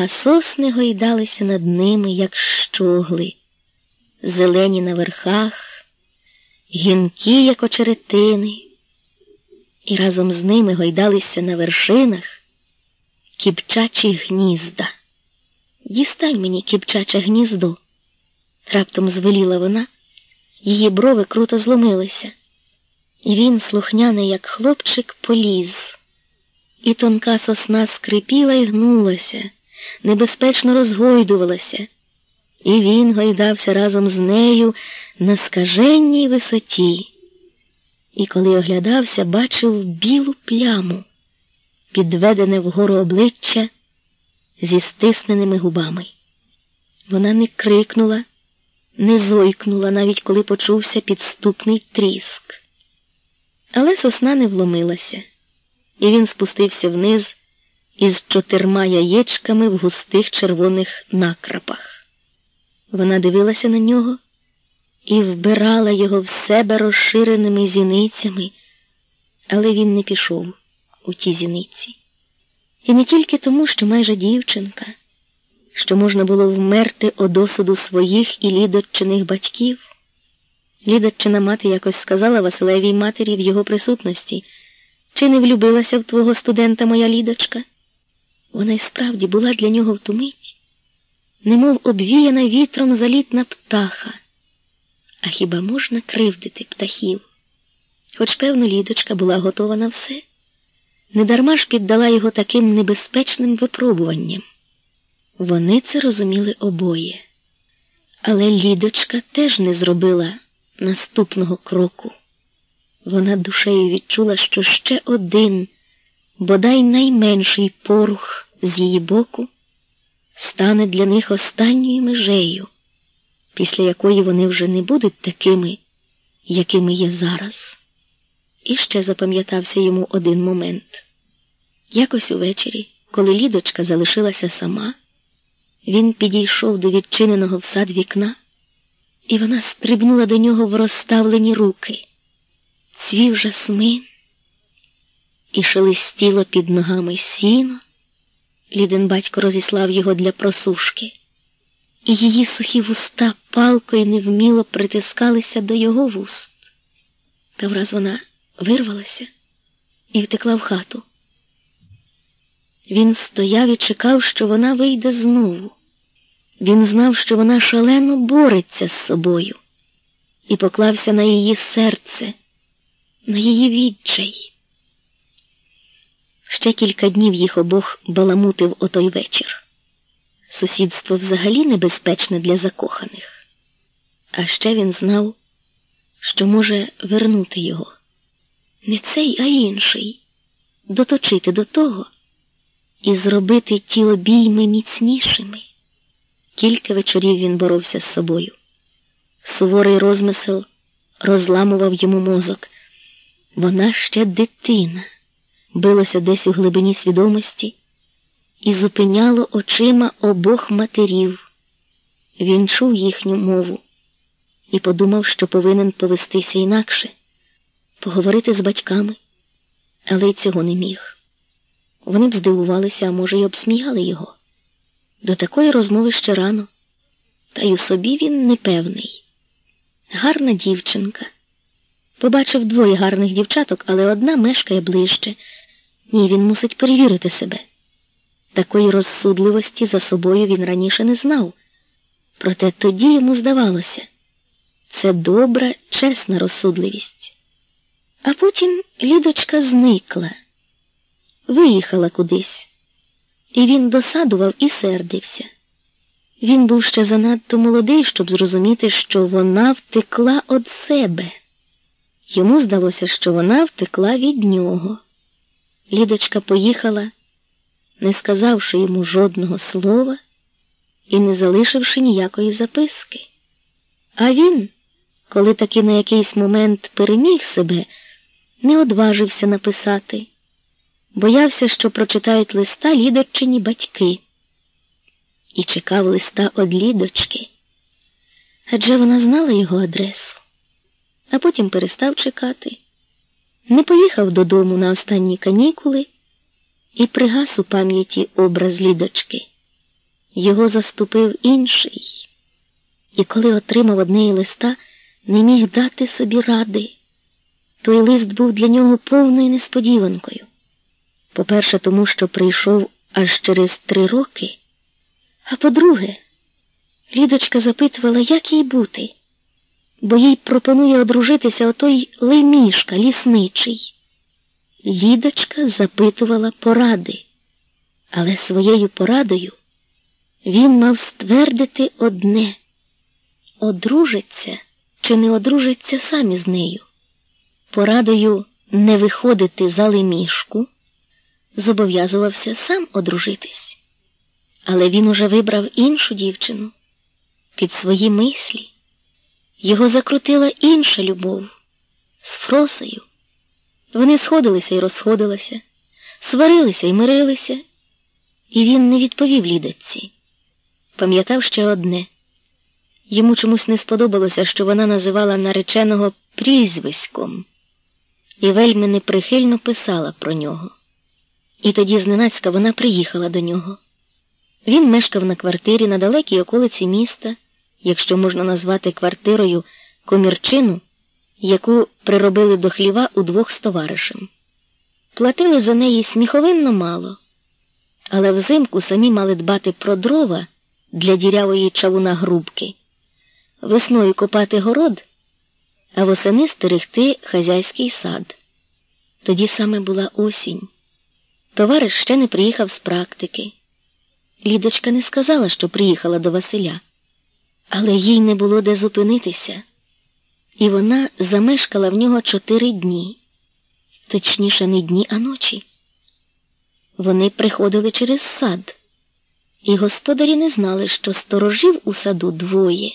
а сосни гойдалися над ними, як щогли, зелені на верхах, гінкі, як очеретини, і разом з ними гойдалися на вершинах кіпчачі гнізда. Дістань мені кіпчаче гніздо, раптом звеліла вона, її брови круто зломилися. Він, слухняний, як хлопчик, поліз, і тонка сосна скрипіла і гнулася, небезпечно розгойдувалася, і він гойдався разом з нею на скаженній висоті. І коли оглядався, бачив білу пляму, підведене вгору обличчя зі стисненими губами. Вона не крикнула, не зойкнула, навіть коли почувся підступний тріск. Але сосна не вломилася, і він спустився вниз із чотирма яєчками в густих червоних накрапах. Вона дивилася на нього і вбирала його в себе розширеними зіницями, але він не пішов у ті зіниці. І не тільки тому, що майже дівчинка, що можна було вмерти од осуду своїх і лідоччиних батьків. Лідоччина мати якось сказала Василевій матері в його присутності, чи не влюбилася в твого студента моя лідочка? Вона й справді була для нього в ту мить, немов обвіяна вітром залітна птаха. А хіба можна кривдити птахів? Хоч, певно, лідочка була готова на все, недарма ж піддала його таким небезпечним випробуванням. Вони це розуміли обоє. Але лідочка теж не зробила наступного кроку. Вона душею відчула, що ще один, бодай найменший порух з її боку стане для них останньою межею, після якої вони вже не будуть такими, якими є зараз. І ще запам'ятався йому один момент. Якось увечері, коли лідочка залишилася сама, він підійшов до відчиненого в сад вікна, і вона стрибнула до нього в розставлені руки. Цвів жасмин і шелестіло під ногами сіно. Ліден батько розіслав його для просушки, і її сухі вуста палкою невміло притискалися до його вуст. Та враз вона вирвалася і втекла в хату. Він стояв і чекав, що вона вийде знову. Він знав, що вона шалено бореться з собою, і поклався на її серце, на її відчай. Ще кілька днів їх обох баламутив отой вечір. Сусідство взагалі небезпечне для закоханих. А ще він знав, що може вернути його. Не цей, а інший, доточити до того і зробити ті обійми міцнішими. Кілька вечорів він боровся з собою. Суворий розмисел розламував йому мозок. Вона ще дитина, билося десь у глибині свідомості і зупиняло очима обох матерів. Він чув їхню мову і подумав, що повинен повестися інакше, поговорити з батьками, але й цього не міг. Вони б здивувалися, а може, й обсміяли його. До такої розмови ще рано, та й у собі він непевний. Гарна дівчинка. Побачив двоє гарних дівчаток, але одна мешкає ближче. Ні, він мусить перевірити себе. Такої розсудливості за собою він раніше не знав. Проте тоді йому здавалося це добра, чесна розсудливість. А потім лідочка зникла, виїхала кудись, і він досадував і сердився. Він був ще занадто молодий, щоб зрозуміти, що вона втекла від себе. Йому здалося, що вона втекла від нього. Лідочка поїхала, не сказавши йому жодного слова і не залишивши ніякої записки. А він, коли таки на якийсь момент переміг себе, не одважився написати, боявся, що прочитають листа лідоччині батьки, і чекав листа од лідочки, адже вона знала його адресу, а потім перестав чекати, не поїхав додому на останні канікули і пригас у пам'яті образ лідочки. його заступив інший, і коли отримав однеї листа, не міг дати собі ради. Той лист був для нього повною несподіванкою. По-перше, тому що прийшов аж через три роки, а по-друге, Лідочка запитувала, як їй бути, бо їй пропонує одружитися отой лемішка лісничий. Лідочка запитувала поради, але своєю порадою він мав ствердити одне одружиться чи не одружиться сам із нею. Порадою не виходити за лемішку, зобов'язувався сам одружитись. Але він уже вибрав іншу дівчину під свої мислі. Його закрутила інша любов з Фросею. Вони сходилися і розходилися, сварилися і мирилися, і він не відповів лідочці. Пам'ятав ще одне. Йому чомусь не сподобалося, що вона називала нареченого прізвиськом і вельми неприхильно писала про нього. І тоді зненацька вона приїхала до нього. Він мешкав на квартирі на далекій околиці міста, якщо можна назвати квартирою комірчину, яку приробили до хліва удвох з товаришем. Платили за неї сміховинно мало, але взимку самі мали дбати про дрова для дірявої чавуна грубки, весною копати город, а восени стерегти хазяйський сад. Тоді саме була осінь. Товариш ще не приїхав з практики. Лідочка не сказала, що приїхала до Василя, але їй не було де зупинитися, і вона замешкала в нього чотири дні, точніше, не дні, а ночі. Вони приходили через сад, і господарі не знали, що сторожів у саду двоє.